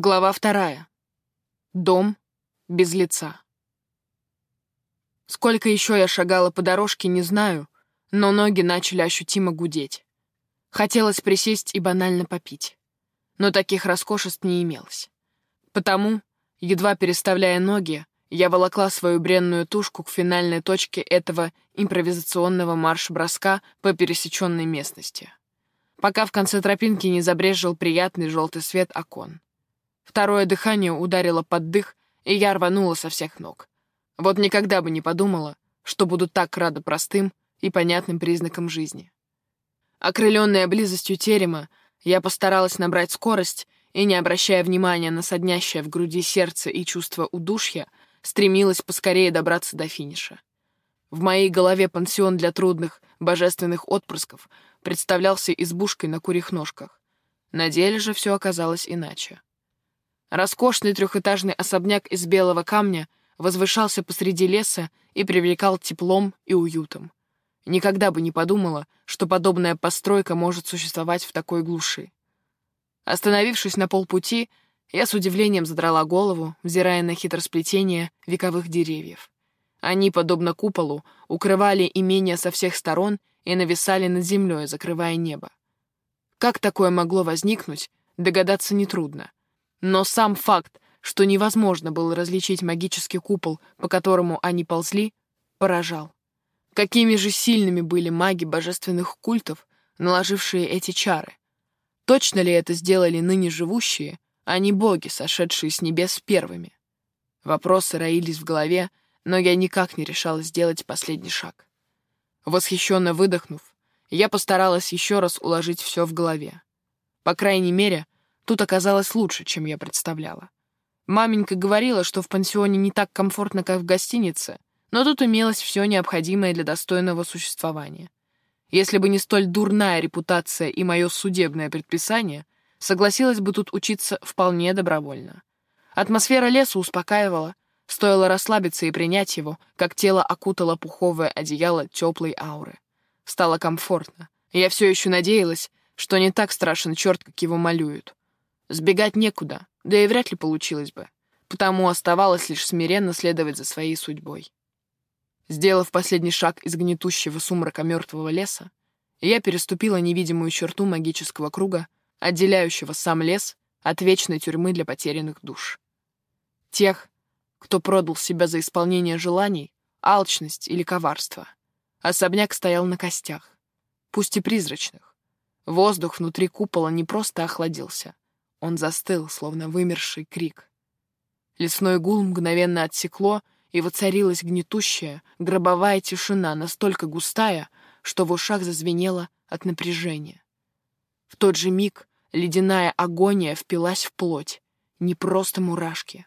Глава вторая. Дом без лица. Сколько еще я шагала по дорожке, не знаю, но ноги начали ощутимо гудеть. Хотелось присесть и банально попить. Но таких роскошеств не имелось. Потому, едва переставляя ноги, я волокла свою бренную тушку к финальной точке этого импровизационного марш-броска по пересеченной местности. Пока в конце тропинки не забрежил приятный желтый свет окон. Второе дыхание ударило под дых, и я рванула со всех ног. Вот никогда бы не подумала, что буду так рада простым и понятным признакам жизни. Окрыленная близостью терема, я постаралась набрать скорость и, не обращая внимания на соднящее в груди сердце и чувство удушья, стремилась поскорее добраться до финиша. В моей голове пансион для трудных, божественных отпрысков представлялся избушкой на курьих ножках. На деле же все оказалось иначе. Роскошный трехэтажный особняк из белого камня возвышался посреди леса и привлекал теплом и уютом. Никогда бы не подумала, что подобная постройка может существовать в такой глуши. Остановившись на полпути, я с удивлением задрала голову, взирая на хитросплетение вековых деревьев. Они, подобно куполу, укрывали имение со всех сторон и нависали над землей, закрывая небо. Как такое могло возникнуть, догадаться нетрудно. Но сам факт, что невозможно было различить магический купол, по которому они ползли, поражал. Какими же сильными были маги божественных культов, наложившие эти чары? Точно ли это сделали ныне живущие, а не боги, сошедшие с небес первыми? Вопросы роились в голове, но я никак не решалась сделать последний шаг. Восхищенно выдохнув, я постаралась еще раз уложить все в голове. По крайней мере, Тут оказалось лучше, чем я представляла. Маменька говорила, что в пансионе не так комфортно, как в гостинице, но тут имелось все необходимое для достойного существования. Если бы не столь дурная репутация и мое судебное предписание, согласилась бы тут учиться вполне добровольно. Атмосфера леса успокаивала, стоило расслабиться и принять его, как тело окутало пуховое одеяло теплой ауры. Стало комфортно. Я все еще надеялась, что не так страшен черт, как его малюют. Сбегать некуда, да и вряд ли получилось бы, потому оставалось лишь смиренно следовать за своей судьбой. Сделав последний шаг из гнетущего сумрака мертвого леса, я переступила невидимую черту магического круга, отделяющего сам лес от вечной тюрьмы для потерянных душ. Тех, кто продал себя за исполнение желаний, алчность или коварство. Особняк стоял на костях, пусть и призрачных. Воздух внутри купола не просто охладился — он застыл, словно вымерший крик. Лесной гул мгновенно отсекло, и воцарилась гнетущая, гробовая тишина, настолько густая, что в ушах зазвенело от напряжения. В тот же миг ледяная агония впилась в плоть, не просто мурашки.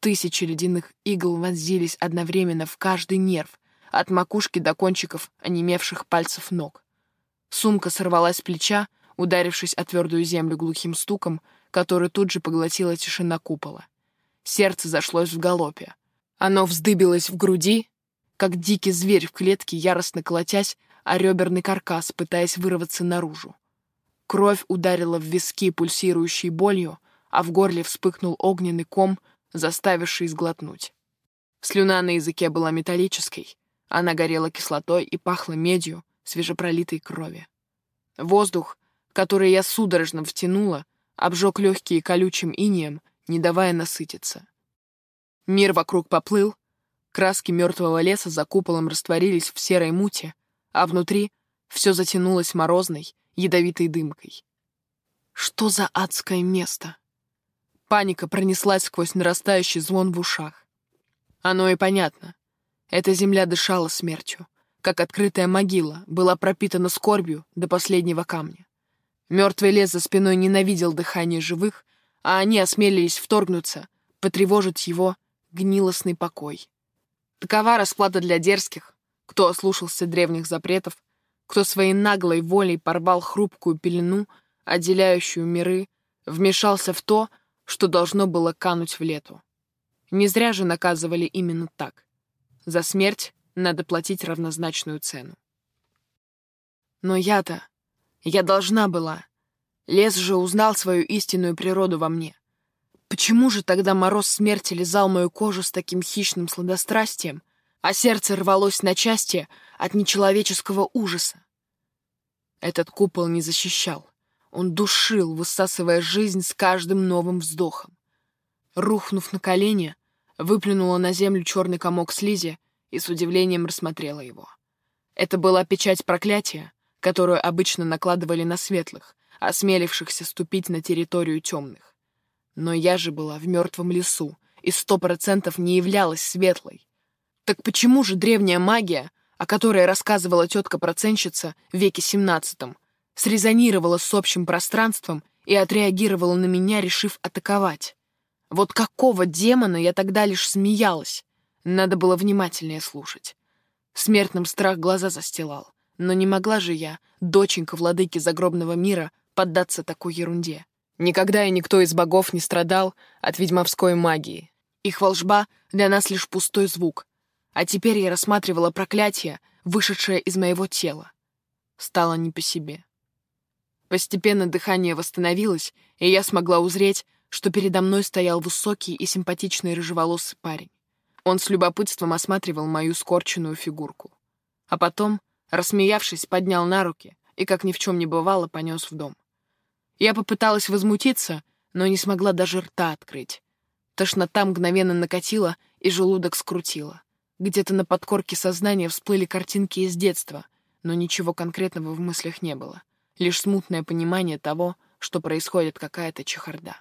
Тысячи ледяных игл вонзились одновременно в каждый нерв, от макушки до кончиков онемевших пальцев ног. Сумка сорвалась с плеча, ударившись о твердую землю глухим стуком, который тут же поглотила тишина купола. Сердце зашлось в галопе. Оно вздыбилось в груди, как дикий зверь в клетке, яростно колотясь о реберный каркас, пытаясь вырваться наружу. Кровь ударила в виски пульсирующей болью, а в горле вспыхнул огненный ком, заставивший сглотнуть. Слюна на языке была металлической, она горела кислотой и пахла медью свежепролитой крови. Воздух, который я судорожно втянула, обжег легкие колючим инием, не давая насытиться. Мир вокруг поплыл, краски мертвого леса за куполом растворились в серой муте, а внутри все затянулось морозной, ядовитой дымкой. Что за адское место? Паника пронеслась сквозь нарастающий звон в ушах. Оно и понятно. Эта земля дышала смертью, как открытая могила, была пропитана скорбью до последнего камня. Мертвый лес за спиной ненавидел дыхание живых, а они осмелились вторгнуться, потревожить его гнилостный покой. Такова расплата для дерзких, кто ослушался древних запретов, кто своей наглой волей порвал хрупкую пелену, отделяющую миры, вмешался в то, что должно было кануть в лету. Не зря же наказывали именно так. За смерть надо платить равнозначную цену. Но я-то я должна была. Лес же узнал свою истинную природу во мне. Почему же тогда мороз смерти лизал мою кожу с таким хищным сладострастием, а сердце рвалось на части от нечеловеческого ужаса? Этот купол не защищал. Он душил, высасывая жизнь с каждым новым вздохом. Рухнув на колени, выплюнула на землю черный комок слизи и с удивлением рассмотрела его. Это была печать проклятия, которую обычно накладывали на светлых, осмелившихся ступить на территорию темных. Но я же была в мертвом лесу и сто процентов не являлась светлой. Так почему же древняя магия, о которой рассказывала тетка-проценщица в веке семнадцатом, срезонировала с общим пространством и отреагировала на меня, решив атаковать? Вот какого демона я тогда лишь смеялась? Надо было внимательнее слушать. Смертным страх глаза застилал. Но не могла же я, доченька владыки загробного мира, поддаться такой ерунде. Никогда и никто из богов не страдал от ведьмовской магии. Их волжба для нас лишь пустой звук. А теперь я рассматривала проклятие, вышедшее из моего тела. Стало не по себе. Постепенно дыхание восстановилось, и я смогла узреть, что передо мной стоял высокий и симпатичный рыжеволосый парень. Он с любопытством осматривал мою скорченную фигурку. А потом, рассмеявшись, поднял на руки и, как ни в чем не бывало, понес в дом. Я попыталась возмутиться, но не смогла даже рта открыть. Тошнота мгновенно накатила и желудок скрутила. Где-то на подкорке сознания всплыли картинки из детства, но ничего конкретного в мыслях не было. Лишь смутное понимание того, что происходит какая-то чехарда.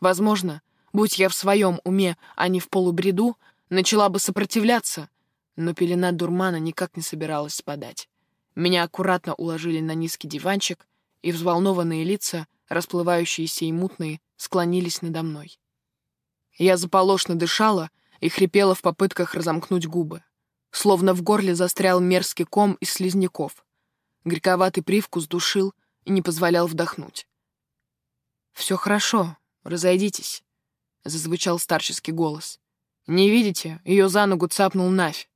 Возможно, будь я в своем уме, а не в полубреду, начала бы сопротивляться, но пелена дурмана никак не собиралась спадать. Меня аккуратно уложили на низкий диванчик, и взволнованные лица, расплывающиеся и мутные, склонились надо мной. Я заполошно дышала и хрипела в попытках разомкнуть губы. Словно в горле застрял мерзкий ком из слизняков. Горьковатый привкус душил и не позволял вдохнуть. «Все хорошо, разойдитесь», — зазвучал старческий голос. «Не видите, ее за ногу цапнул Навь.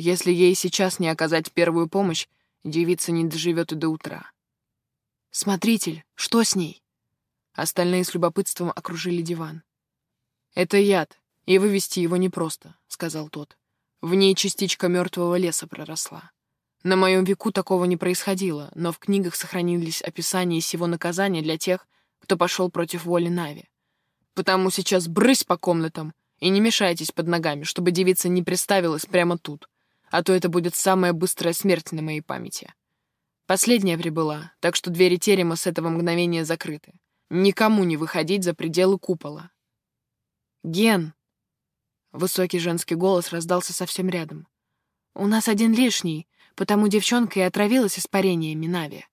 Если ей сейчас не оказать первую помощь, девица не доживет и до утра». «Смотритель, что с ней?» Остальные с любопытством окружили диван. «Это яд, и вывести его непросто», — сказал тот. «В ней частичка мертвого леса проросла. На моем веку такого не происходило, но в книгах сохранились описания сего наказания для тех, кто пошел против воли Нави. Потому сейчас брысь по комнатам и не мешайтесь под ногами, чтобы девица не приставилась прямо тут, а то это будет самая быстрая смерть на моей памяти. Последняя прибыла, так что двери терема с этого мгновения закрыты. Никому не выходить за пределы купола. «Ген!» Высокий женский голос раздался совсем рядом. «У нас один лишний, потому девчонка и отравилась испарениями Нави».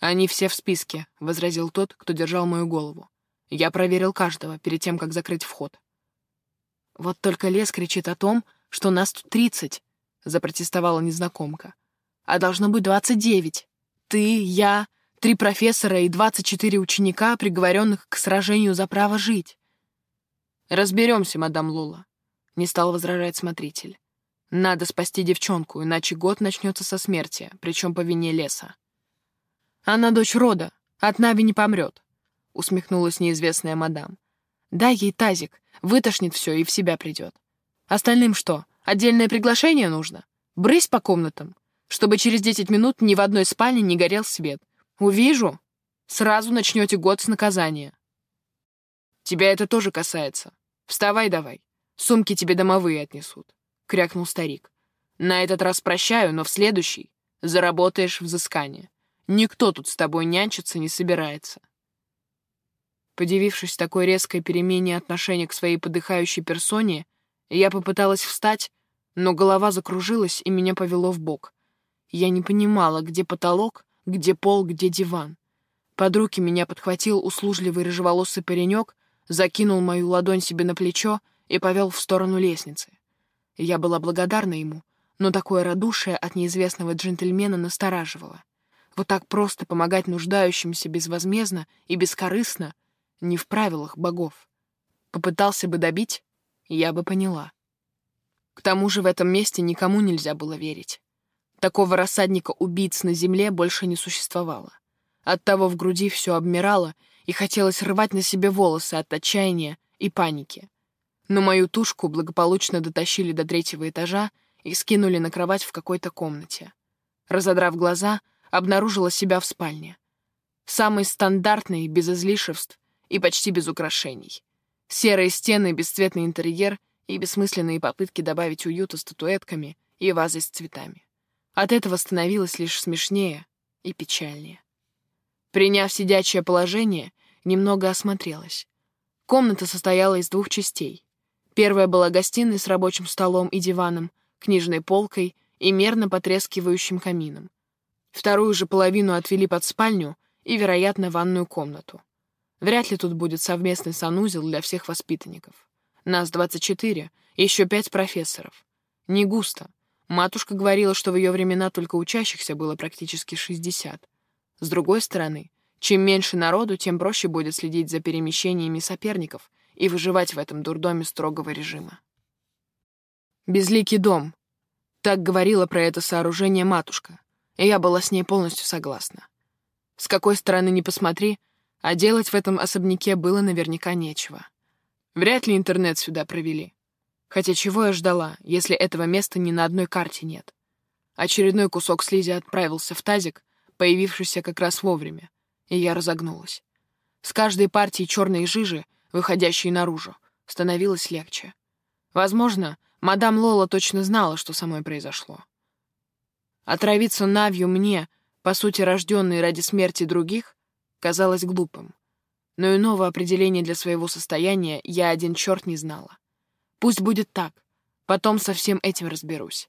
«Они все в списке», — возразил тот, кто держал мою голову. «Я проверил каждого перед тем, как закрыть вход». «Вот только лес кричит о том, что нас тут тридцать», — запротестовала незнакомка а должно быть двадцать девять. Ты, я, три профессора и двадцать четыре ученика, приговоренных к сражению за право жить. Разберемся, мадам Лула, — не стал возражать смотритель. Надо спасти девчонку, иначе год начнется со смерти, причем по вине леса. Она дочь рода, от Нави не помрет, — усмехнулась неизвестная мадам. Дай ей тазик, вытошнит все и в себя придет. Остальным что, отдельное приглашение нужно? Брысь по комнатам чтобы через десять минут ни в одной спальне не горел свет. Увижу, сразу начнете год с наказания. Тебя это тоже касается. Вставай давай. Сумки тебе домовые отнесут, — крякнул старик. На этот раз прощаю, но в следующий заработаешь взыскание. Никто тут с тобой нянчиться не собирается. Подивившись такой резкой перемене отношения к своей подыхающей персоне, я попыталась встать, но голова закружилась и меня повело в бок. Я не понимала, где потолок, где пол, где диван. Под руки меня подхватил услужливый рыжеволосый паренек, закинул мою ладонь себе на плечо и повел в сторону лестницы. Я была благодарна ему, но такое радушие от неизвестного джентльмена настораживало. Вот так просто помогать нуждающимся безвозмездно и бескорыстно не в правилах богов. Попытался бы добить, я бы поняла. К тому же в этом месте никому нельзя было верить. Такого рассадника убийц на земле больше не существовало. Оттого в груди все обмирало, и хотелось рвать на себе волосы от отчаяния и паники. Но мою тушку благополучно дотащили до третьего этажа и скинули на кровать в какой-то комнате. Разодрав глаза, обнаружила себя в спальне. Самый стандартный, без излишеств и почти без украшений. Серые стены, бесцветный интерьер и бессмысленные попытки добавить уюта статуэтками и вазой с цветами. От этого становилось лишь смешнее и печальнее. Приняв сидячее положение, немного осмотрелась. Комната состояла из двух частей. Первая была гостиной с рабочим столом и диваном, книжной полкой и мерно потрескивающим камином. Вторую же половину отвели под спальню и, вероятно, ванную комнату. Вряд ли тут будет совместный санузел для всех воспитанников. Нас 24, еще пять профессоров. Не густо. Матушка говорила, что в ее времена только учащихся было практически 60. С другой стороны, чем меньше народу, тем проще будет следить за перемещениями соперников и выживать в этом дурдоме строгого режима. «Безликий дом», — так говорила про это сооружение матушка, и я была с ней полностью согласна. С какой стороны ни посмотри, а делать в этом особняке было наверняка нечего. Вряд ли интернет сюда провели. Хотя чего я ждала, если этого места ни на одной карте нет? Очередной кусок слизи отправился в тазик, появившийся как раз вовремя, и я разогнулась. С каждой партией черной жижи, выходящей наружу, становилось легче. Возможно, мадам Лола точно знала, что со мной произошло. Отравиться Навью мне, по сути рожденной ради смерти других, казалось глупым. Но иного определения для своего состояния я один черт не знала. Пусть будет так, потом со всем этим разберусь.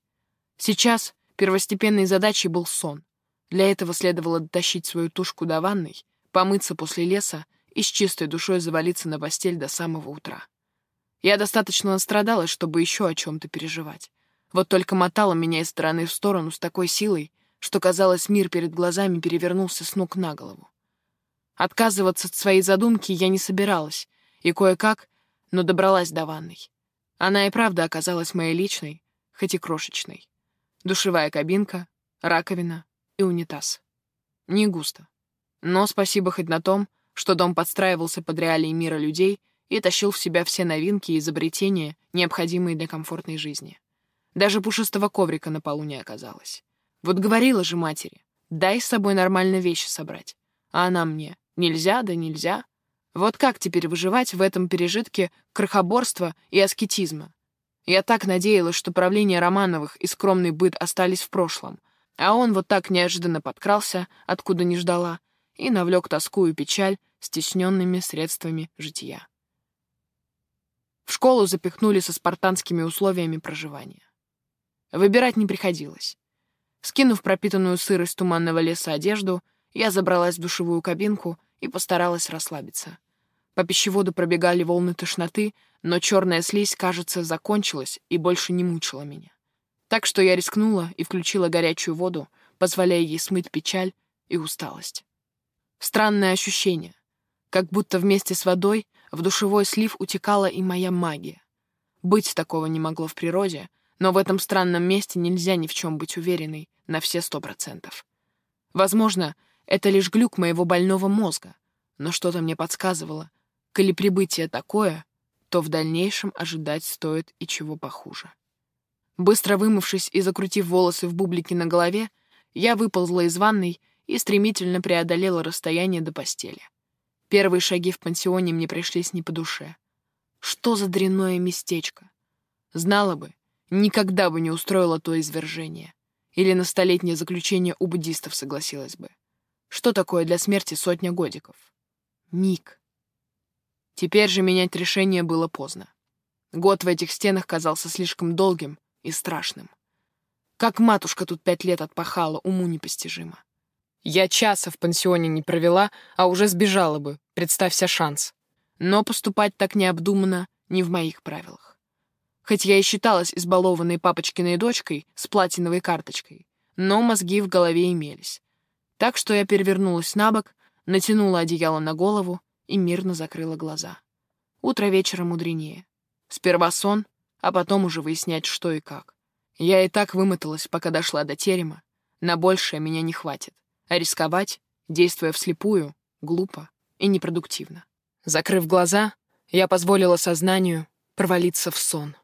Сейчас первостепенной задачей был сон. Для этого следовало дотащить свою тушку до ванной, помыться после леса и с чистой душой завалиться на постель до самого утра. Я достаточно настрадалась, чтобы еще о чем-то переживать. Вот только мотала меня из стороны в сторону с такой силой, что, казалось, мир перед глазами перевернулся с ног на голову. Отказываться от своей задумки я не собиралась, и кое-как, но добралась до ванной. Она и правда оказалась моей личной, хоть и крошечной. Душевая кабинка, раковина и унитаз. Не густо. Но спасибо хоть на том, что дом подстраивался под реалии мира людей и тащил в себя все новинки и изобретения, необходимые для комфортной жизни. Даже пушистого коврика на полу не оказалось. Вот говорила же матери, дай с собой нормально вещи собрать. А она мне, нельзя, да нельзя. Вот как теперь выживать в этом пережитке крохоборства и аскетизма? Я так надеялась, что правление Романовых и скромный быт остались в прошлом, а он вот так неожиданно подкрался, откуда не ждала, и навлек тоску и печаль стесненными средствами жития. В школу запихнули со спартанскими условиями проживания. Выбирать не приходилось. Скинув пропитанную сырость туманного леса одежду, я забралась в душевую кабинку и постаралась расслабиться. По пищеводу пробегали волны тошноты, но черная слизь, кажется, закончилась и больше не мучила меня. Так что я рискнула и включила горячую воду, позволяя ей смыть печаль и усталость. Странное ощущение, как будто вместе с водой в душевой слив утекала и моя магия. Быть такого не могло в природе, но в этом странном месте нельзя ни в чем быть уверенной на все сто процентов. Возможно, это лишь глюк моего больного мозга, но что-то мне подсказывало, коли прибытие такое, то в дальнейшем ожидать стоит и чего похуже. Быстро вымывшись и закрутив волосы в бублике на голове, я выползла из ванной и стремительно преодолела расстояние до постели. Первые шаги в пансионе мне пришлись не по душе. Что за дрянное местечко? Знала бы, никогда бы не устроила то извержение. Или на столетнее заключение у буддистов согласилась бы. Что такое для смерти сотня годиков? Миг. Теперь же менять решение было поздно. Год в этих стенах казался слишком долгим и страшным. Как матушка тут пять лет отпахала, уму непостижимо. Я часа в пансионе не провела, а уже сбежала бы, представься шанс. Но поступать так необдуманно не в моих правилах. Хоть я и считалась избалованной папочкиной дочкой с платиновой карточкой, но мозги в голове имелись. Так что я перевернулась на бок, натянула одеяло на голову и мирно закрыла глаза. Утро вечера мудренее. Сперва сон, а потом уже выяснять, что и как. Я и так вымоталась, пока дошла до терема. На большее меня не хватит. А рисковать, действуя вслепую, глупо и непродуктивно. Закрыв глаза, я позволила сознанию провалиться в сон.